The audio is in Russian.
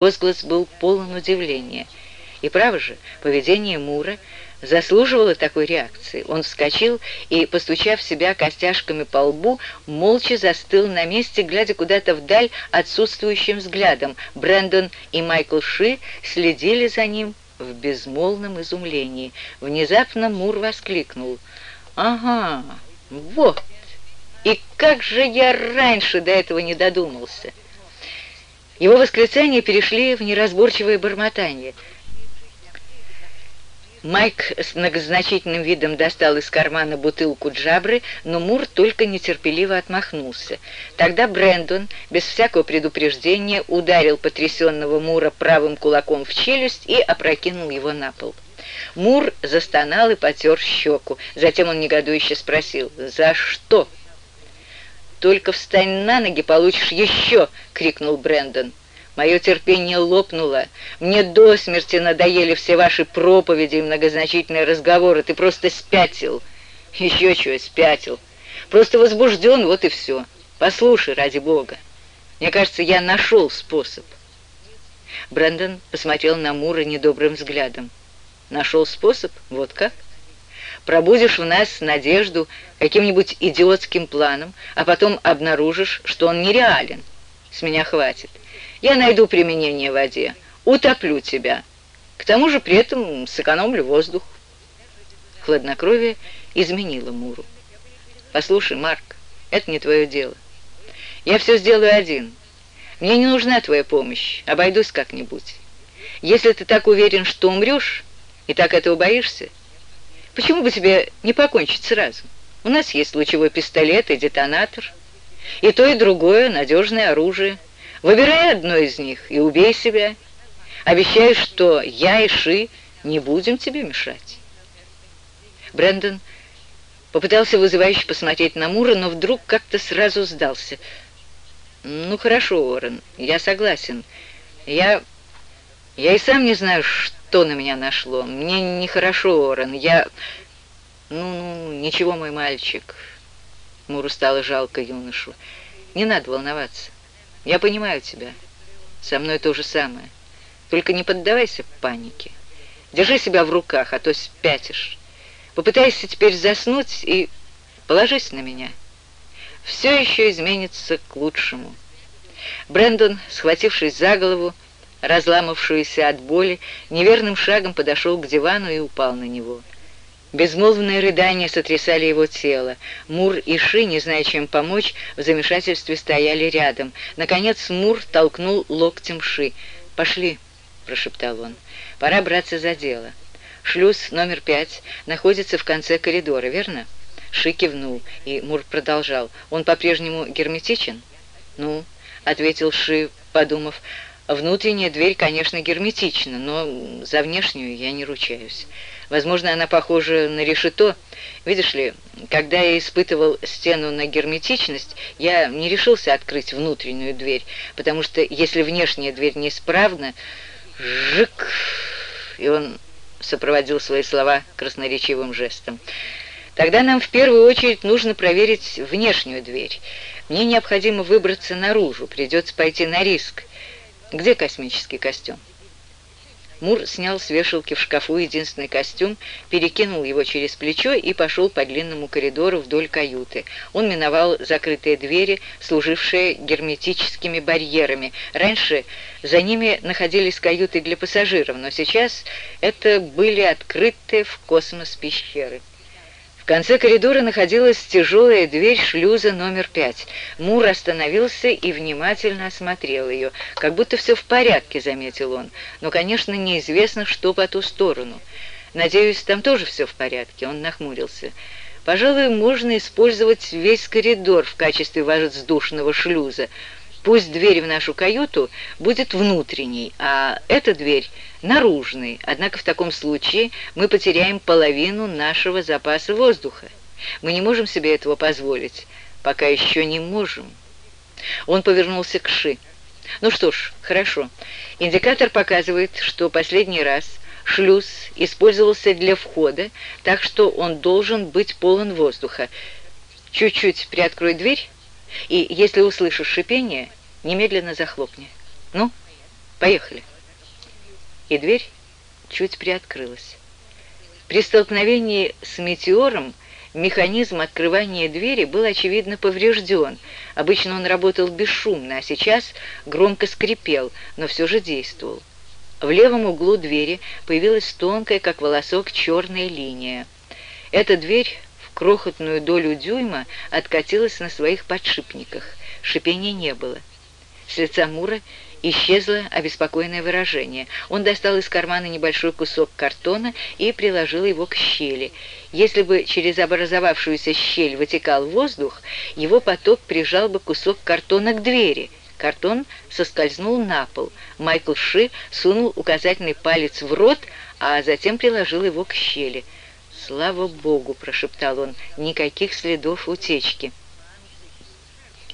Возглас был полон удивления. И право же, поведение Мура заслуживало такой реакции. Он вскочил и, постучав себя костяшками по лбу, молча застыл на месте, глядя куда-то вдаль отсутствующим взглядом. Брэндон и Майкл Ши следили за ним в безмолвном изумлении. Внезапно Мур воскликнул. «Ага, вот! И как же я раньше до этого не додумался!» Его восклицания перешли в неразборчивое бормотание. Майк с многозначительным видом достал из кармана бутылку джабры, но Мур только нетерпеливо отмахнулся. Тогда Брэндон, без всякого предупреждения, ударил потрясенного Мура правым кулаком в челюсть и опрокинул его на пол. Мур застонал и потер щеку. Затем он негодующе спросил «За что?» «Только встань на ноги, получишь еще!» — крикнул Брэндон. «Мое терпение лопнуло. Мне до смерти надоели все ваши проповеди и многозначительные разговоры. Ты просто спятил». «Еще чего спятил. Просто возбужден, вот и все. Послушай, ради бога. Мне кажется, я нашел способ». Брэндон посмотрел на Мура недобрым взглядом. «Нашел способ? Вот как?» пробудешь в нас надежду каким-нибудь идиотским планом, а потом обнаружишь, что он нереален. С меня хватит. Я найду применение воде, утоплю тебя. К тому же при этом сэкономлю воздух. Хладнокровие изменило Муру. Послушай, Марк, это не твое дело. Я все сделаю один. Мне не нужна твоя помощь, обойдусь как-нибудь. Если ты так уверен, что умрешь, и так этого боишься, Почему бы тебе не покончить сразу? У нас есть лучевой пистолет и детонатор. И то, и другое — надежное оружие. Выбирай одно из них и убей себя. Обещаю, что я и Ши не будем тебе мешать. Брэндон попытался вызывающе посмотреть на Мура, но вдруг как-то сразу сдался. «Ну, хорошо, Орен, я согласен. Я... я и сам не знаю, что на меня нашло? Мне нехорошо, Орен. Я... Ну, ну, ничего, мой мальчик. Муру стало жалко юношу. Не надо волноваться. Я понимаю тебя. Со мной то же самое. Только не поддавайся панике. Держи себя в руках, а то спятишь. Попытайся теперь заснуть и положись на меня. Все еще изменится к лучшему. Брэндон, схватившись за голову, разламавшуюся от боли, неверным шагом подошел к дивану и упал на него. Безмолвные рыдания сотрясали его тело. Мур и Ши, не зная, чем помочь, в замешательстве стояли рядом. Наконец Мур толкнул локтем Ши. «Пошли», — прошептал он, — «пора браться за дело. Шлюз номер пять находится в конце коридора, верно?» Ши кивнул, и Мур продолжал. «Он по-прежнему герметичен?» «Ну», — ответил Ши, подумав, — Внутренняя дверь, конечно, герметична, но за внешнюю я не ручаюсь. Возможно, она похожа на решето. Видишь ли, когда я испытывал стену на герметичность, я не решился открыть внутреннюю дверь, потому что если внешняя дверь неисправна, жик, и он сопроводил свои слова красноречивым жестом. Тогда нам в первую очередь нужно проверить внешнюю дверь. Мне необходимо выбраться наружу, придется пойти на риск. Где космический костюм? Мур снял с вешалки в шкафу единственный костюм, перекинул его через плечо и пошел по длинному коридору вдоль каюты. Он миновал закрытые двери, служившие герметическими барьерами. Раньше за ними находились каюты для пассажиров, но сейчас это были открытые в космос пещеры конце коридора находилась тяжелая дверь шлюза номер пять. Мур остановился и внимательно осмотрел ее. Как будто все в порядке, заметил он. Но, конечно, неизвестно, что по ту сторону. Надеюсь, там тоже все в порядке. Он нахмурился. Пожалуй, можно использовать весь коридор в качестве воздушного шлюза. Пусть дверь в нашу каюту будет внутренней, а эта дверь наружной. Однако в таком случае мы потеряем половину нашего запаса воздуха. Мы не можем себе этого позволить. Пока еще не можем. Он повернулся к Ши. Ну что ж, хорошо. Индикатор показывает, что последний раз шлюз использовался для входа, так что он должен быть полон воздуха. Чуть-чуть приоткрой дверь, и если услышишь шипение, немедленно захлопни. Ну? Поехали!» И дверь чуть приоткрылась. При столкновении с метеором механизм открывания двери был, очевидно, поврежден. Обычно он работал бесшумно, а сейчас громко скрипел, но все же действовал. В левом углу двери появилась тонкая, как волосок, черная линия. Эта дверь крохотную долю дюйма откатилась на своих подшипниках. Шипения не было. С лица Мура исчезло обеспокоенное выражение. Он достал из кармана небольшой кусок картона и приложил его к щели. Если бы через образовавшуюся щель вытекал воздух, его поток прижал бы кусок картона к двери. Картон соскользнул на пол. Майкл Ши сунул указательный палец в рот, а затем приложил его к щели. «Слава Богу!» – прошептал он. «Никаких следов утечки».